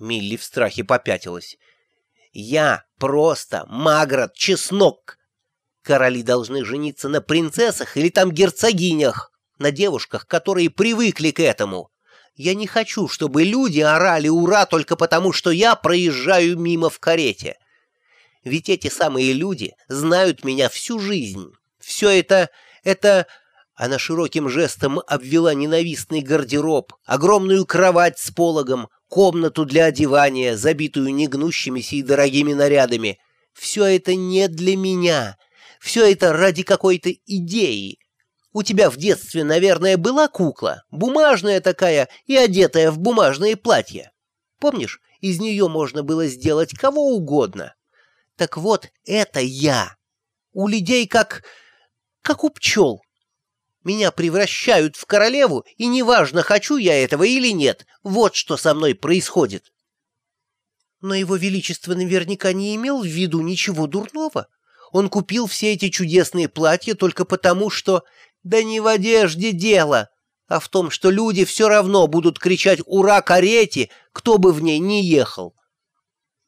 Милли в страхе попятилась. «Я просто Маград Чеснок. Короли должны жениться на принцессах или там герцогинях, на девушках, которые привыкли к этому. Я не хочу, чтобы люди орали «Ура!» только потому, что я проезжаю мимо в карете. Ведь эти самые люди знают меня всю жизнь. Все это... это... Она широким жестом обвела ненавистный гардероб, огромную кровать с пологом, комнату для одевания, забитую негнущимися и дорогими нарядами. Все это не для меня. Все это ради какой-то идеи. У тебя в детстве, наверное, была кукла, бумажная такая и одетая в бумажные платья. Помнишь, из нее можно было сделать кого угодно. Так вот, это я. У людей как... как у пчел. Меня превращают в королеву, и неважно, хочу я этого или нет. Вот что со мной происходит. Но его величество наверняка не имел в виду ничего дурного. Он купил все эти чудесные платья только потому, что... Да не в одежде дело, а в том, что люди все равно будут кричать «Ура, карете!», кто бы в ней ни ехал.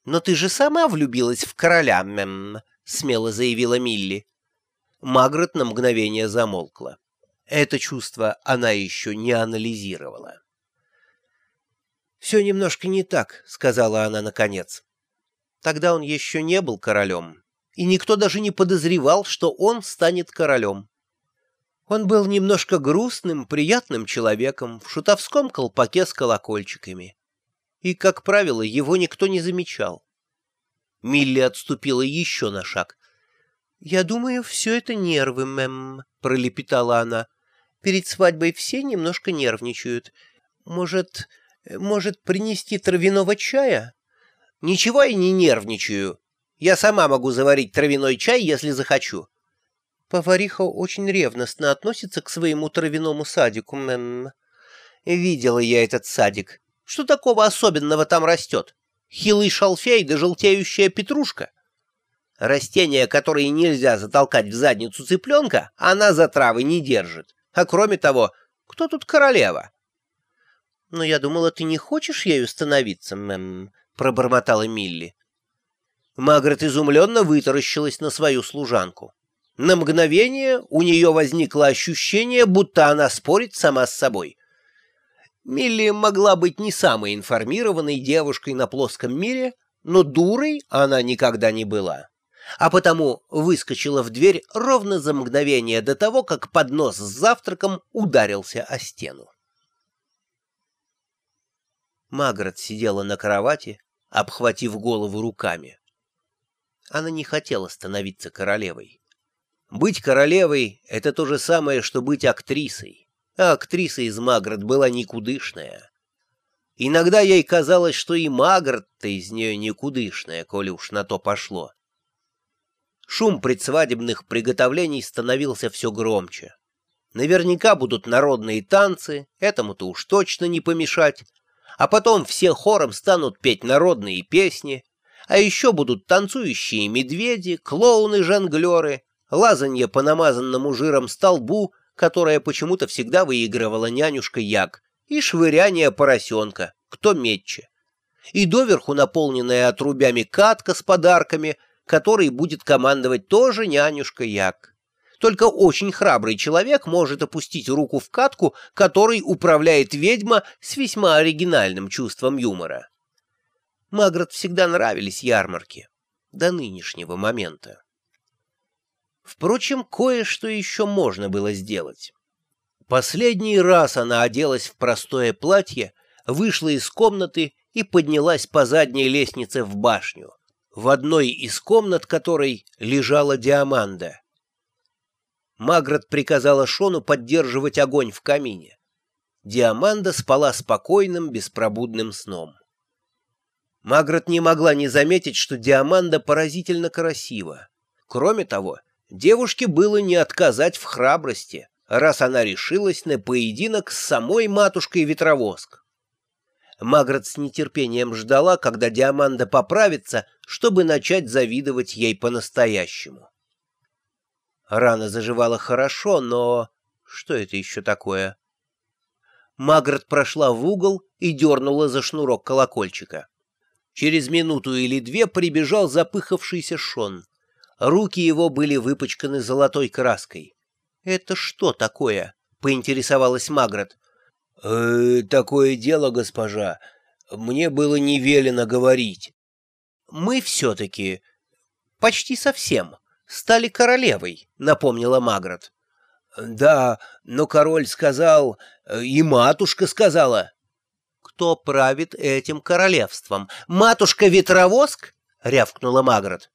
«Но ты же сама влюбилась в короля, мэм», — смело заявила Милли. Магрот на мгновение замолкла. Это чувство она еще не анализировала. «Все немножко не так», — сказала она наконец. Тогда он еще не был королем, и никто даже не подозревал, что он станет королем. Он был немножко грустным, приятным человеком в шутовском колпаке с колокольчиками. И, как правило, его никто не замечал. Милли отступила еще на шаг. «Я думаю, все это нервы, мэм», — пролепетала она. Перед свадьбой все немножко нервничают. Может, может принести травяного чая? Ничего я не нервничаю. Я сама могу заварить травяной чай, если захочу. Повариха очень ревностно относится к своему травяному садику, мэм. Видела я этот садик. Что такого особенного там растет? Хилый шалфей да желтеющая петрушка. Растения, которые нельзя затолкать в задницу цыпленка, она за травы не держит. А кроме того, кто тут королева? — Но я думала, ты не хочешь ею становиться, мэм, — пробормотала Милли. Магрет изумленно вытаращилась на свою служанку. На мгновение у нее возникло ощущение, будто она спорит сама с собой. Милли могла быть не самой информированной девушкой на плоском мире, но дурой она никогда не была а потому выскочила в дверь ровно за мгновение до того, как поднос с завтраком ударился о стену. Магрот сидела на кровати, обхватив голову руками. Она не хотела становиться королевой. Быть королевой — это то же самое, что быть актрисой, а актриса из Магрот была никудышная. Иногда ей казалось, что и Магрот-то из нее никудышная, коли уж на то пошло. Шум предсвадебных приготовлений становился все громче. Наверняка будут народные танцы, этому-то уж точно не помешать. А потом все хором станут петь народные песни. А еще будут танцующие медведи, клоуны-жонглеры, лазанье по намазанному жиром столбу, которое почему-то всегда выигрывала нянюшка Як, и швыряние поросенка, кто метче. И доверху наполненная отрубями катка с подарками — который будет командовать тоже нянюшка Як. Только очень храбрый человек может опустить руку в катку, которой управляет ведьма с весьма оригинальным чувством юмора. Магрот всегда нравились ярмарки. До нынешнего момента. Впрочем, кое-что еще можно было сделать. Последний раз она оделась в простое платье, вышла из комнаты и поднялась по задней лестнице в башню в одной из комнат которой лежала Диаманда. Магрот приказала Шону поддерживать огонь в камине. Диаманда спала спокойным, беспробудным сном. Магрот не могла не заметить, что Диаманда поразительно красива. Кроме того, девушке было не отказать в храбрости, раз она решилась на поединок с самой матушкой Ветровоск. Магрот с нетерпением ждала, когда Диаманда поправится, чтобы начать завидовать ей по-настоящему. Рана заживала хорошо, но... Что это еще такое? Магрот прошла в угол и дернула за шнурок колокольчика. Через минуту или две прибежал запыхавшийся Шон. Руки его были выпачканы золотой краской. «Это что такое?» — поинтересовалась Магрот. «Э, «Такое дело, госпожа. Мне было не велено говорить». «Мы все-таки, почти совсем, стали королевой», — напомнила Магрот. «Да, но король сказал, и матушка сказала». «Кто правит этим королевством? Матушка-ветровоск?» — рявкнула Магрот.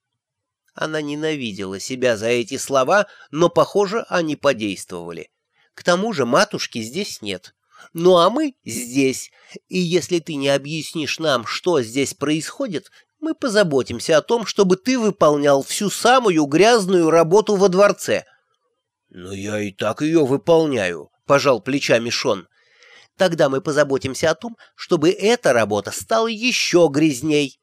Она ненавидела себя за эти слова, но, похоже, они подействовали. К тому же матушки здесь нет. Ну а мы здесь, и если ты не объяснишь нам, что здесь происходит, мы позаботимся о том, чтобы ты выполнял всю самую грязную работу во дворце. — Но я и так ее выполняю, — пожал плечами Шон. — Тогда мы позаботимся о том, чтобы эта работа стала еще грязней.